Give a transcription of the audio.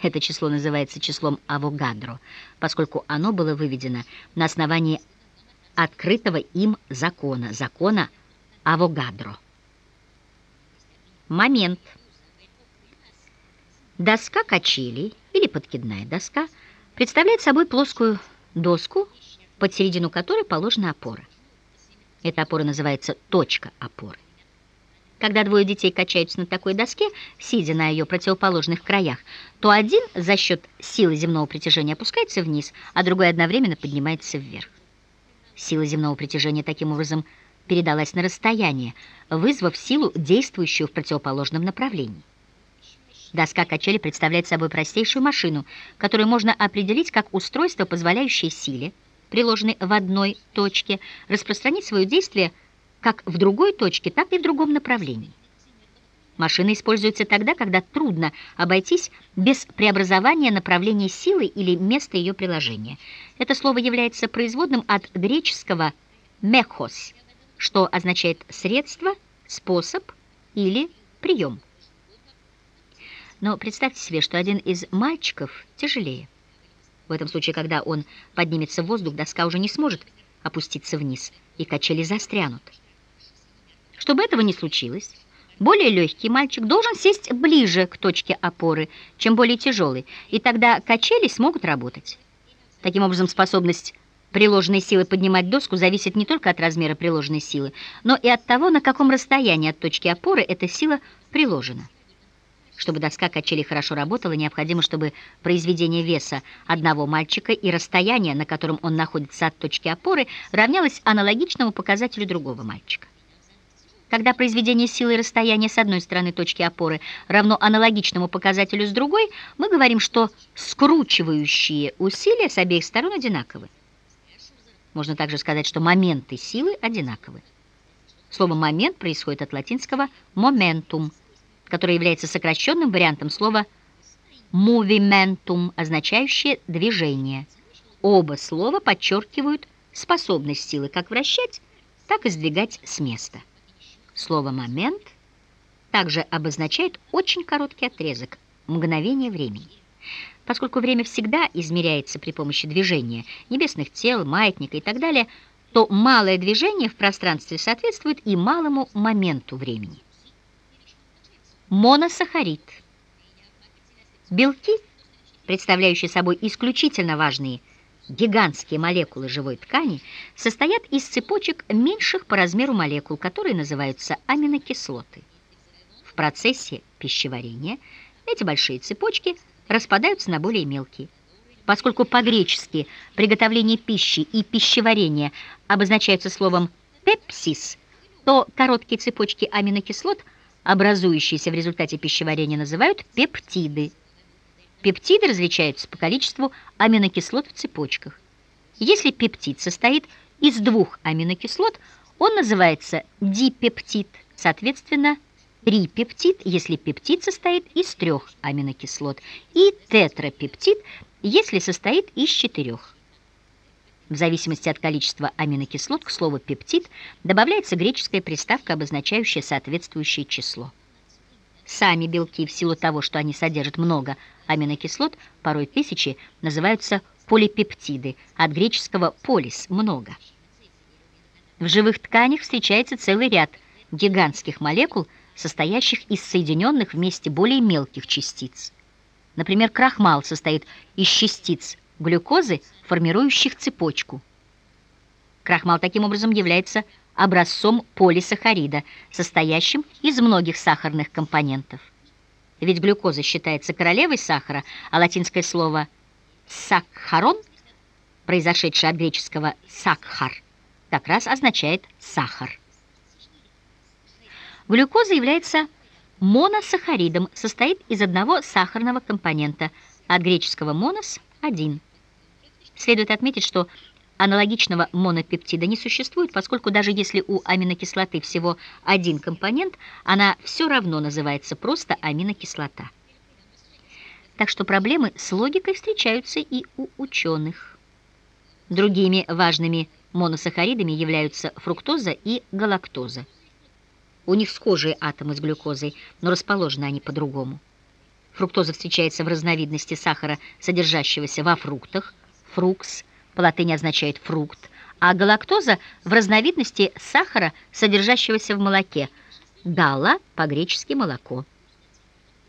Это число называется числом Авогадро, поскольку оно было выведено на основании открытого им закона, закона Авогадро. Момент. Доска качелей или подкидная доска представляет собой плоскую доску, под середину которой положена опора. Эта опора называется точка опоры. Когда двое детей качаются на такой доске, сидя на ее противоположных краях, то один за счет силы земного притяжения опускается вниз, а другой одновременно поднимается вверх. Сила земного притяжения таким образом передалась на расстояние, вызвав силу, действующую в противоположном направлении. Доска качели представляет собой простейшую машину, которую можно определить как устройство, позволяющее силе, приложенной в одной точке, распространить свое действие как в другой точке, так и в другом направлении. Машина используется тогда, когда трудно обойтись без преобразования направления силы или места ее приложения. Это слово является производным от греческого «мехос», что означает «средство», «способ» или «прием». Но представьте себе, что один из мальчиков тяжелее. В этом случае, когда он поднимется в воздух, доска уже не сможет опуститься вниз, и качели застрянут. Чтобы этого не случилось, более легкий мальчик должен сесть ближе к точке опоры, чем более тяжелый, и тогда качели смогут работать. Таким образом, способность приложенной силы поднимать доску зависит не только от размера приложенной силы, но и от того, на каком расстоянии от точки опоры эта сила приложена. Чтобы доска качели хорошо работала, необходимо, чтобы произведение веса одного мальчика и расстояние, на котором он находится от точки опоры, равнялось аналогичному показателю другого мальчика. Когда произведение силы и расстояния с одной стороны точки опоры равно аналогичному показателю с другой, мы говорим, что скручивающие усилия с обеих сторон одинаковы. Можно также сказать, что моменты силы одинаковы. Слово «момент» происходит от латинского «momentum», которое является сокращенным вариантом слова «movimentum», означающее «движение». Оба слова подчеркивают способность силы как вращать, так и сдвигать с места. Слово «момент» также обозначает очень короткий отрезок, мгновение времени. Поскольку время всегда измеряется при помощи движения небесных тел, маятника и так далее, то малое движение в пространстве соответствует и малому моменту времени. Моносахарид. Белки, представляющие собой исключительно важные гигантские молекулы живой ткани, состоят из цепочек меньших по размеру молекул, которые называются аминокислоты. В процессе пищеварения эти большие цепочки распадаются на более мелкие. Поскольку по-гречески приготовление пищи и пищеварение обозначаются словом «пепсис», то короткие цепочки аминокислот – образующиеся в результате пищеварения, называют пептиды. Пептиды различаются по количеству аминокислот в цепочках. Если пептид состоит из двух аминокислот, он называется дипептид, соответственно, трипептид, если пептид состоит из трех аминокислот, и тетрапептид, если состоит из четырех. В зависимости от количества аминокислот к слову «пептид» добавляется греческая приставка, обозначающая соответствующее число. Сами белки, в силу того, что они содержат много аминокислот, порой тысячи, называются полипептиды, от греческого «полис» – «много». В живых тканях встречается целый ряд гигантских молекул, состоящих из соединенных вместе более мелких частиц. Например, крахмал состоит из частиц глюкозы, формирующих цепочку. Крахмал таким образом является образцом полисахарида, состоящим из многих сахарных компонентов. Ведь глюкоза считается королевой сахара, а латинское слово «сакхарон», произошедшее от греческого «сакхар», как раз означает «сахар». Глюкоза является моносахаридом, состоит из одного сахарного компонента, от греческого «монос» – один. Следует отметить, что аналогичного монопептида не существует, поскольку даже если у аминокислоты всего один компонент, она все равно называется просто аминокислота. Так что проблемы с логикой встречаются и у ученых. Другими важными моносахаридами являются фруктоза и галактоза. У них схожие атомы с глюкозой, но расположены они по-другому. Фруктоза встречается в разновидности сахара, содержащегося во фруктах, фрукс, по латыни означает фрукт, а галактоза в разновидности сахара, содержащегося в молоке, гала, по-гречески молоко.